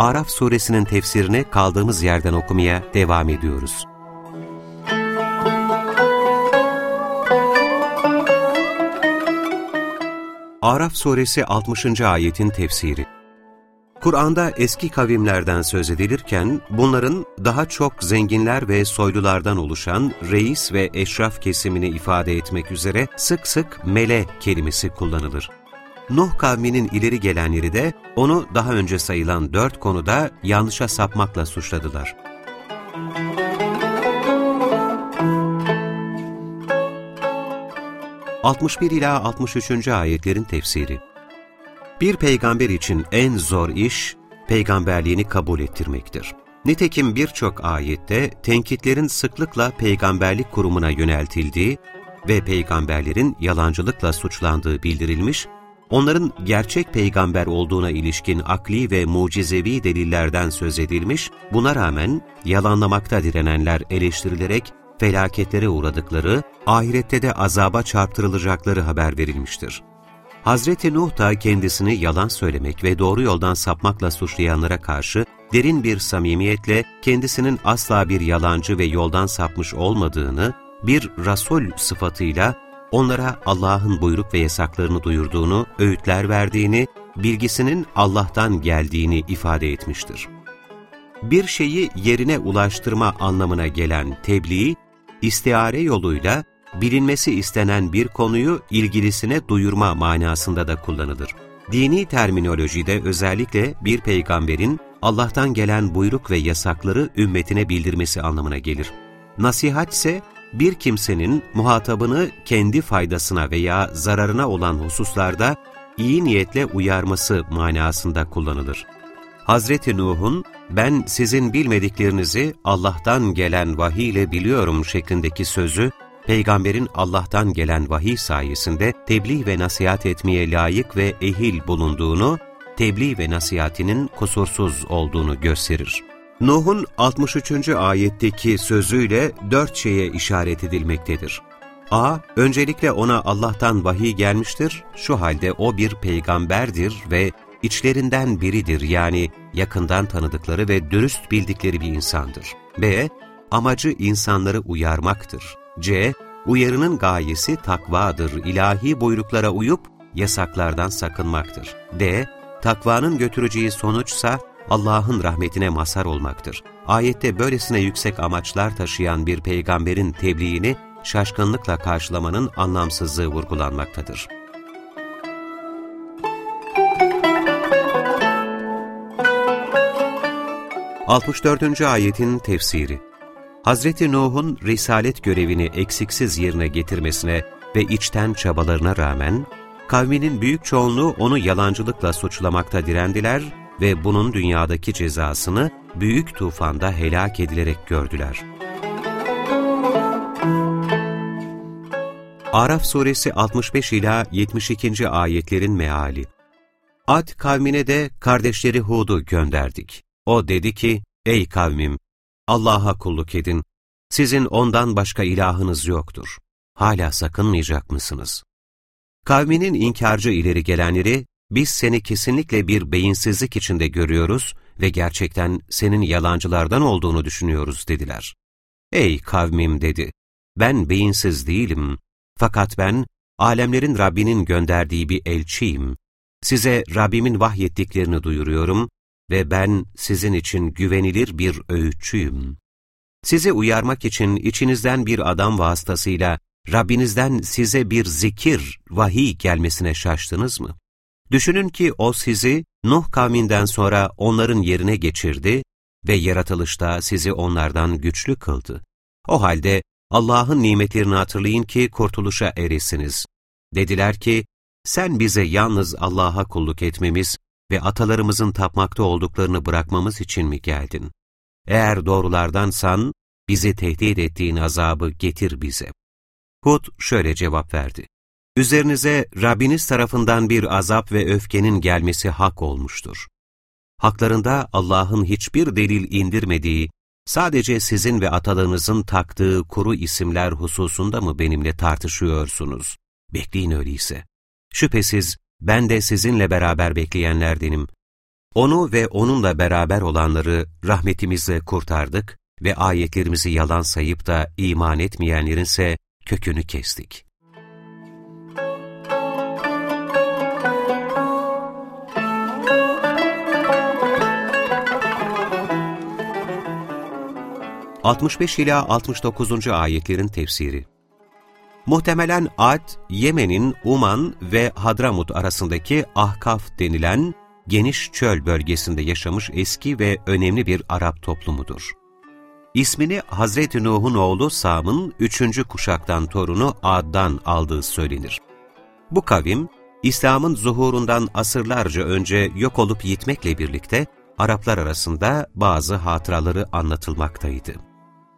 Araf suresinin tefsirini kaldığımız yerden okumaya devam ediyoruz. Araf suresi 60. ayetin tefsiri Kur'an'da eski kavimlerden söz edilirken bunların daha çok zenginler ve soylulardan oluşan reis ve eşraf kesimini ifade etmek üzere sık sık mele kelimesi kullanılır. Nuh kavminin ileri gelenleri de onu daha önce sayılan dört konuda yanlışa sapmakla suçladılar. ...61 ila 63. ayetlerin tefsiri bir peygamber için en zor iş, peygamberliğini kabul ettirmektir. Nitekim birçok ayette tenkitlerin sıklıkla peygamberlik kurumuna yöneltildiği ve peygamberlerin yalancılıkla suçlandığı bildirilmiş, onların gerçek peygamber olduğuna ilişkin akli ve mucizevi delillerden söz edilmiş, buna rağmen yalanlamakta direnenler eleştirilerek felaketlere uğradıkları, ahirette de azaba çarptırılacakları haber verilmiştir. Hazreti Nuh da kendisini yalan söylemek ve doğru yoldan sapmakla suçlayanlara karşı derin bir samimiyetle kendisinin asla bir yalancı ve yoldan sapmış olmadığını, bir Rasul sıfatıyla onlara Allah'ın buyruk ve yasaklarını duyurduğunu, öğütler verdiğini, bilgisinin Allah'tan geldiğini ifade etmiştir. Bir şeyi yerine ulaştırma anlamına gelen tebliğ, istiare yoluyla bilinmesi istenen bir konuyu ilgilisine duyurma manasında da kullanılır. Dini terminolojide özellikle bir peygamberin Allah'tan gelen buyruk ve yasakları ümmetine bildirmesi anlamına gelir. Nasihat ise bir kimsenin muhatabını kendi faydasına veya zararına olan hususlarda iyi niyetle uyarması manasında kullanılır. Hazreti Nuh'un ben sizin bilmediklerinizi Allah'tan gelen vahiy ile biliyorum şeklindeki sözü peygamberin Allah'tan gelen vahiy sayesinde tebliğ ve nasihat etmeye layık ve ehil bulunduğunu, tebliğ ve nasihatinin kusursuz olduğunu gösterir. Nuh'un 63. ayetteki sözüyle dört şeye işaret edilmektedir. A. Öncelikle ona Allah'tan vahiy gelmiştir, şu halde o bir peygamberdir ve içlerinden biridir yani yakından tanıdıkları ve dürüst bildikleri bir insandır. B. Amacı insanları uyarmaktır. C. Uyarının gayesi takvadır, ilahi buyruklara uyup yasaklardan sakınmaktır. D. Takvanın götüreceği sonuçsa Allah'ın rahmetine mazhar olmaktır. Ayette böylesine yüksek amaçlar taşıyan bir peygamberin tebliğini şaşkınlıkla karşılamanın anlamsızlığı vurgulanmaktadır. Altmış dördüncü ayetin tefsiri Hazreti Nuh'un risalet görevini eksiksiz yerine getirmesine ve içten çabalarına rağmen, kavminin büyük çoğunluğu onu yalancılıkla suçlamakta direndiler ve bunun dünyadaki cezasını büyük tufanda helak edilerek gördüler. Araf suresi 65 ila 72. ayetlerin meali. Ad kavmine de kardeşleri Hud'u gönderdik. O dedi ki, ey kavmim, Allah'a kulluk edin. Sizin ondan başka ilahınız yoktur. Hala sakınmayacak mısınız? Kavminin inkarcı ileri gelenleri, biz seni kesinlikle bir beyinsizlik içinde görüyoruz ve gerçekten senin yalancılardan olduğunu düşünüyoruz dediler. Ey kavmim dedi, ben beyinsiz değilim. Fakat ben, alemlerin Rabbinin gönderdiği bir elçiyim. Size Rabbimin vahyettiklerini duyuruyorum ve ben sizin için güvenilir bir öğütçüyüm. Sizi uyarmak için içinizden bir adam vasıtasıyla Rabbinizden size bir zikir, vahiy gelmesine şaştınız mı? Düşünün ki o sizi Nuh kavminden sonra onların yerine geçirdi ve yaratılışta sizi onlardan güçlü kıldı. O halde Allah'ın nimetlerini hatırlayın ki kurtuluşa eresiniz. Dediler ki, sen bize yalnız Allah'a kulluk etmemiz ve atalarımızın tapmakta olduklarını bırakmamız için mi geldin? Eğer doğrulardansan, bizi tehdit ettiğin azabı getir bize. Hud şöyle cevap verdi. Üzerinize Rabbiniz tarafından bir azap ve öfkenin gelmesi hak olmuştur. Haklarında Allah'ın hiçbir delil indirmediği, sadece sizin ve atalarınızın taktığı kuru isimler hususunda mı benimle tartışıyorsunuz? Bekleyin öyleyse. Şüphesiz ben de sizinle beraber bekleyenlerdenim. Onu ve onunla beraber olanları rahmetimizle kurtardık ve ayetlerimizi yalan sayıp da iman etmeyenlerin ise kökünü kestik. ...65 ila 69. ayetlerin tefsiri Muhtemelen Ad, Yemen'in Uman ve Hadramut arasındaki Ahkaf denilen geniş çöl bölgesinde yaşamış eski ve önemli bir Arap toplumudur. İsmini Hazreti Nuh'un oğlu Sam'ın üçüncü kuşaktan torunu Ad'dan aldığı söylenir. Bu kavim, İslam'ın zuhurundan asırlarca önce yok olup yitmekle birlikte Araplar arasında bazı hatıraları anlatılmaktaydı.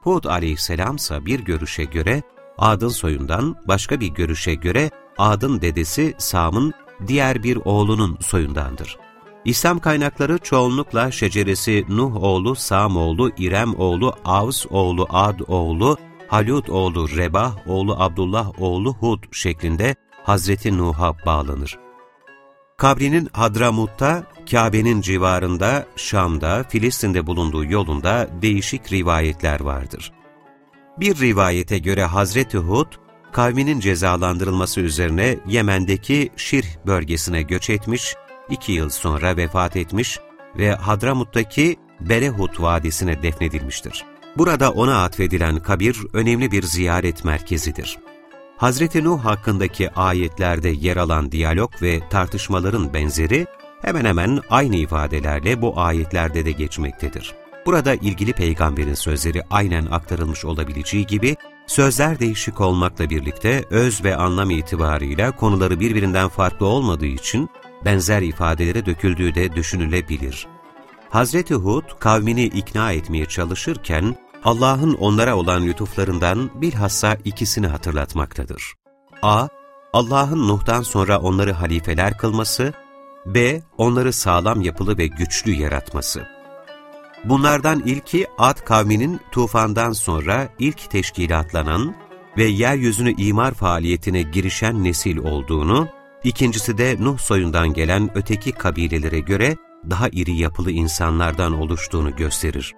Hud aleyhisselam ise bir görüşe göre Ad'ın soyundan, başka bir görüşe göre Ad'ın dedesi Sam'ın diğer bir oğlunun soyundandır. İslam kaynakları çoğunlukla şeceresi Nuh oğlu, Sam oğlu, İrem oğlu, Avs oğlu, Ad oğlu, Halut oğlu, Rebah oğlu, Abdullah oğlu Hud şeklinde Hazreti Nuh'a bağlanır. Kabrinin Hadramut'ta, Kabe'nin civarında, Şam'da, Filistin'de bulunduğu yolunda değişik rivayetler vardır. Bir rivayete göre Hazreti Hud, kavminin cezalandırılması üzerine Yemen'deki Şirh bölgesine göç etmiş, iki yıl sonra vefat etmiş ve Hadramut'taki Berehut Vadisi'ne defnedilmiştir. Burada ona atfedilen kabir önemli bir ziyaret merkezidir. Hazreti Nuh hakkındaki ayetlerde yer alan diyalog ve tartışmaların benzeri hemen hemen aynı ifadelerle bu ayetlerde de geçmektedir. Burada ilgili peygamberin sözleri aynen aktarılmış olabileceği gibi, sözler değişik olmakla birlikte öz ve anlam itibarıyla konuları birbirinden farklı olmadığı için benzer ifadelere döküldüğü de düşünülebilir. Hazreti Hud kavmini ikna etmeye çalışırken Allah'ın onlara olan lütuflarından bilhassa ikisini hatırlatmaktadır. A. Allah'ın Nuh'tan sonra onları halifeler kılması, B. Onları sağlam yapılı ve güçlü yaratması. Bunlardan ilki Ad kavminin tufandan sonra ilk teşkilatlanan ve yeryüzünü imar faaliyetine girişen nesil olduğunu, ikincisi de Nuh soyundan gelen öteki kabilelere göre daha iri yapılı insanlardan oluştuğunu gösterir.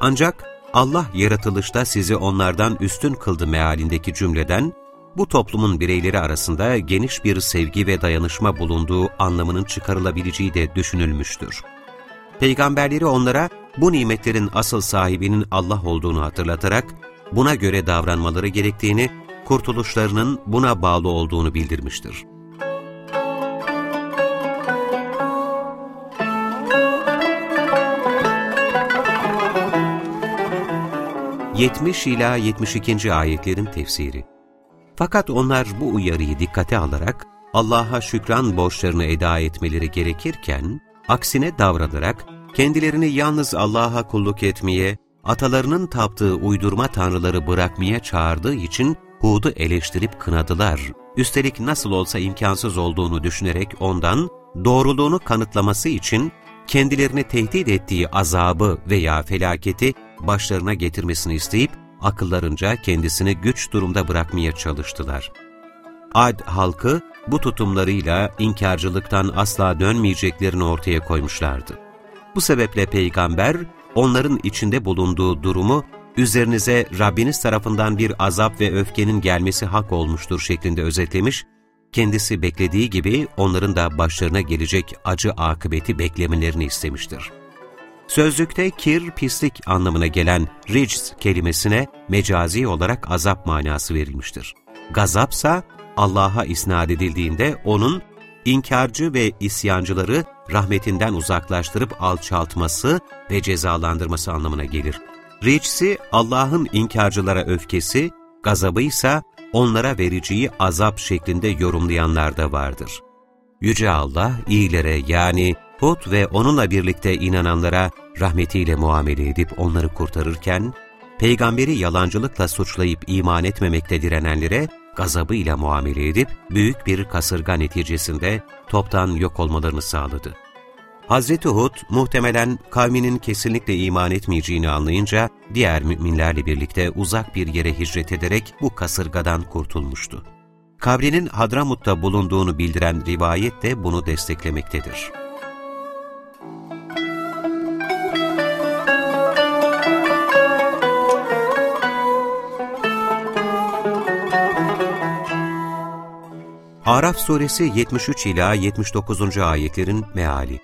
Ancak Allah yaratılışta sizi onlardan üstün kıldı mealindeki cümleden, bu toplumun bireyleri arasında geniş bir sevgi ve dayanışma bulunduğu anlamının çıkarılabileceği de düşünülmüştür. Peygamberleri onlara bu nimetlerin asıl sahibinin Allah olduğunu hatırlatarak, buna göre davranmaları gerektiğini, kurtuluşlarının buna bağlı olduğunu bildirmiştir. Yetmiş ila 72. ayetlerin tefsiri Fakat onlar bu uyarıyı dikkate alarak Allah'a şükran borçlarını eda etmeleri gerekirken, aksine davranarak kendilerini yalnız Allah'a kulluk etmeye, atalarının taptığı uydurma tanrıları bırakmaya çağırdığı için Hud'u eleştirip kınadılar. Üstelik nasıl olsa imkansız olduğunu düşünerek ondan doğruluğunu kanıtlaması için kendilerini tehdit ettiği azabı veya felaketi başlarına getirmesini isteyip akıllarınca kendisini güç durumda bırakmaya çalıştılar. Ad halkı bu tutumlarıyla inkarcılıktan asla dönmeyeceklerini ortaya koymuşlardı. Bu sebeple peygamber onların içinde bulunduğu durumu üzerinize Rabbiniz tarafından bir azap ve öfkenin gelmesi hak olmuştur şeklinde özetlemiş, kendisi beklediği gibi onların da başlarına gelecek acı akıbeti beklemelerini istemiştir. Sözlükte kir, pislik anlamına gelen rics kelimesine mecazi olarak azap manası verilmiştir. Gazapsa Allah'a isnat edildiğinde onun inkarcı ve isyancıları rahmetinden uzaklaştırıp alçaltması ve cezalandırması anlamına gelir. Riçsi Allah'ın inkarcılara öfkesi, gazabı ise onlara vereceği azap şeklinde yorumlayanlar da vardır. Yüce Allah iyilere yani Hud ve onunla birlikte inananlara rahmetiyle muamele edip onları kurtarırken, peygamberi yalancılıkla suçlayıp iman etmemekte direnenlere gazabıyla muamele edip büyük bir kasırga neticesinde toptan yok olmalarını sağladı. Hazreti Hud muhtemelen kavminin kesinlikle iman etmeyeceğini anlayınca diğer müminlerle birlikte uzak bir yere hicret ederek bu kasırgadan kurtulmuştu. Kabrinin Hadramut'ta bulunduğunu bildiren rivayet de bunu desteklemektedir. Araf suresi 73 ila 79. ayetlerin meali.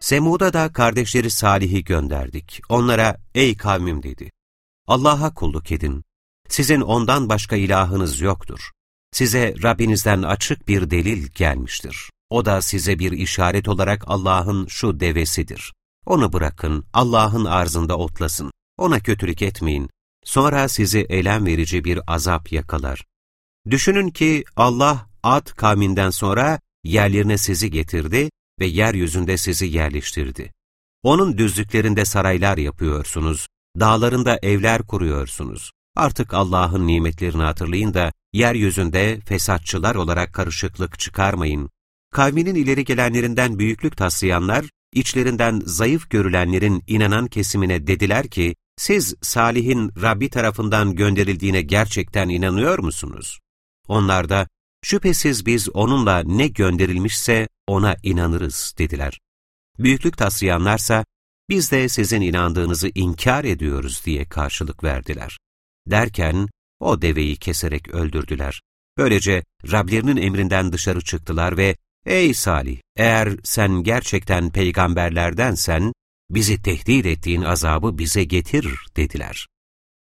Semud'a da kardeşleri Salih'i gönderdik. Onlara, ey kavmim dedi. Allah'a kulluk edin. Sizin ondan başka ilahınız yoktur. Size Rabbinizden açık bir delil gelmiştir. O da size bir işaret olarak Allah'ın şu devesidir. Onu bırakın, Allah'ın arzında otlasın. Ona kötülük etmeyin. Sonra sizi elem verici bir azap yakalar. Düşünün ki Allah Ad kavminden sonra yerlerine sizi getirdi ve yeryüzünde sizi yerleştirdi. Onun düzlüklerinde saraylar yapıyorsunuz, dağlarında evler kuruyorsunuz. Artık Allah'ın nimetlerini hatırlayın da yeryüzünde fesatçılar olarak karışıklık çıkarmayın. Kavminin ileri gelenlerinden büyüklük taslayanlar, içlerinden zayıf görülenlerin inanan kesimine dediler ki, siz Salih'in Rabbi tarafından gönderildiğine gerçekten inanıyor musunuz? Onlar da, şüphesiz biz onunla ne gönderilmişse ona inanırız dediler. Büyüklük taslayanlarsa, biz de sizin inandığınızı inkar ediyoruz diye karşılık verdiler. Derken, o deveyi keserek öldürdüler. Böylece Rablerinin emrinden dışarı çıktılar ve, ''Ey Salih, eğer sen gerçekten peygamberlerdensen, bizi tehdit ettiğin azabı bize getir.'' dediler.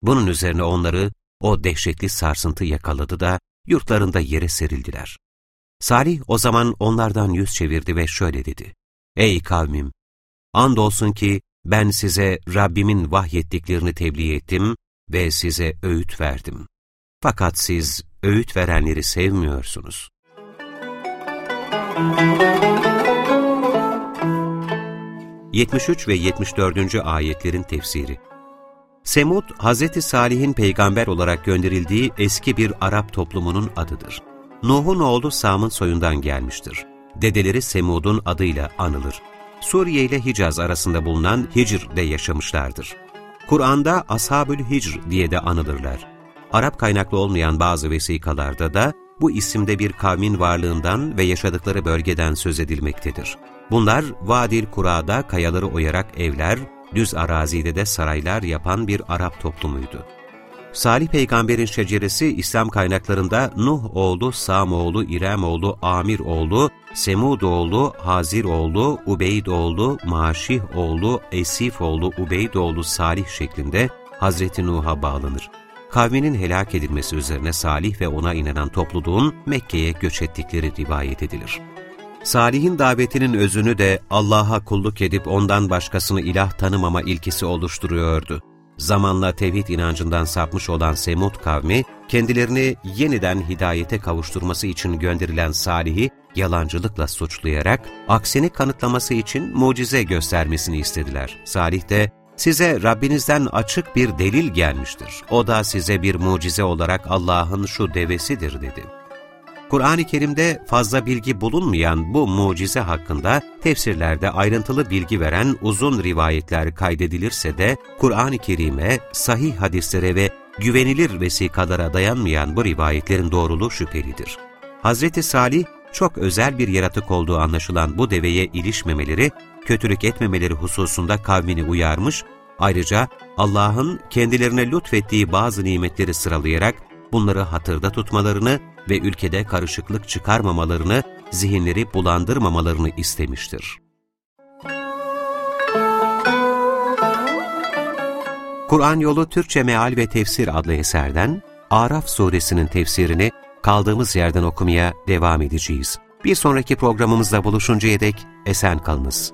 Bunun üzerine onları o dehşetli sarsıntı yakaladı da yurtlarında yere serildiler. Salih o zaman onlardan yüz çevirdi ve şöyle dedi. Ey kavmim! Andolsun ki ben size Rabbimin vahyettiklerini tebliğ ettim ve size öğüt verdim. Fakat siz öğüt verenleri sevmiyorsunuz. Yetmiş üç ve 74. ayetlerin tefsiri Semud, Hz. Salih'in peygamber olarak gönderildiği eski bir Arap toplumunun adıdır. Nuh'un oğlu Sam'ın soyundan gelmiştir. Dedeleri Semud'un adıyla anılır. Suriye ile Hicaz arasında bulunan Hicr'de yaşamışlardır. Kur'an'da Ashabül Hicr diye de anılırlar. Arap kaynaklı olmayan bazı vesikalarda da bu isimde bir kavmin varlığından ve yaşadıkları bölgeden söz edilmektedir. Bunlar Vadil Kura'da kayaları oyarak evler, düz arazide de saraylar yapan bir Arap toplumuydu. Salih peygamberin şeceresi İslam kaynaklarında Nuh oğlu, Sam oğlu, İrem oğlu, Amir oğlu, Semud oğlu, Hazir oğlu, Ubeyd oğlu, Maşih oğlu, Esif oğlu, Ubeyd oğlu Salih şeklinde Hazreti Nuh'a bağlanır. Kavminin helak edilmesi üzerine Salih ve ona inanan topluluğun Mekke'ye göç ettikleri rivayet edilir. Salih'in davetinin özünü de Allah'a kulluk edip ondan başkasını ilah tanımama ilkesi oluşturuyordu. Zamanla tevhid inancından sapmış olan Semud kavmi, kendilerini yeniden hidayete kavuşturması için gönderilen Salih'i yalancılıkla suçlayarak, aksini kanıtlaması için mucize göstermesini istediler. Salih de, size Rabbinizden açık bir delil gelmiştir. O da size bir mucize olarak Allah'ın şu devesidir dedi. Kur'an-ı Kerim'de fazla bilgi bulunmayan bu mucize hakkında tefsirlerde ayrıntılı bilgi veren uzun rivayetler kaydedilirse de Kur'an-ı Kerim'e, sahih hadislere ve güvenilir vesikalara dayanmayan bu rivayetlerin doğruluğu şüphelidir. Hz. Salih, çok özel bir yaratık olduğu anlaşılan bu deveye ilişmemeleri, kötülük etmemeleri hususunda kavmini uyarmış, ayrıca Allah'ın kendilerine lütfettiği bazı nimetleri sıralayarak bunları hatırda tutmalarını ve ülkede karışıklık çıkarmamalarını, zihinleri bulandırmamalarını istemiştir. Kur'an Yolu Türkçe Meal ve Tefsir adlı eserden Araf suresinin tefsirini kaldığımız yerden okumaya devam edeceğiz. Bir sonraki programımızda buluşuncaya dek esen kalınız.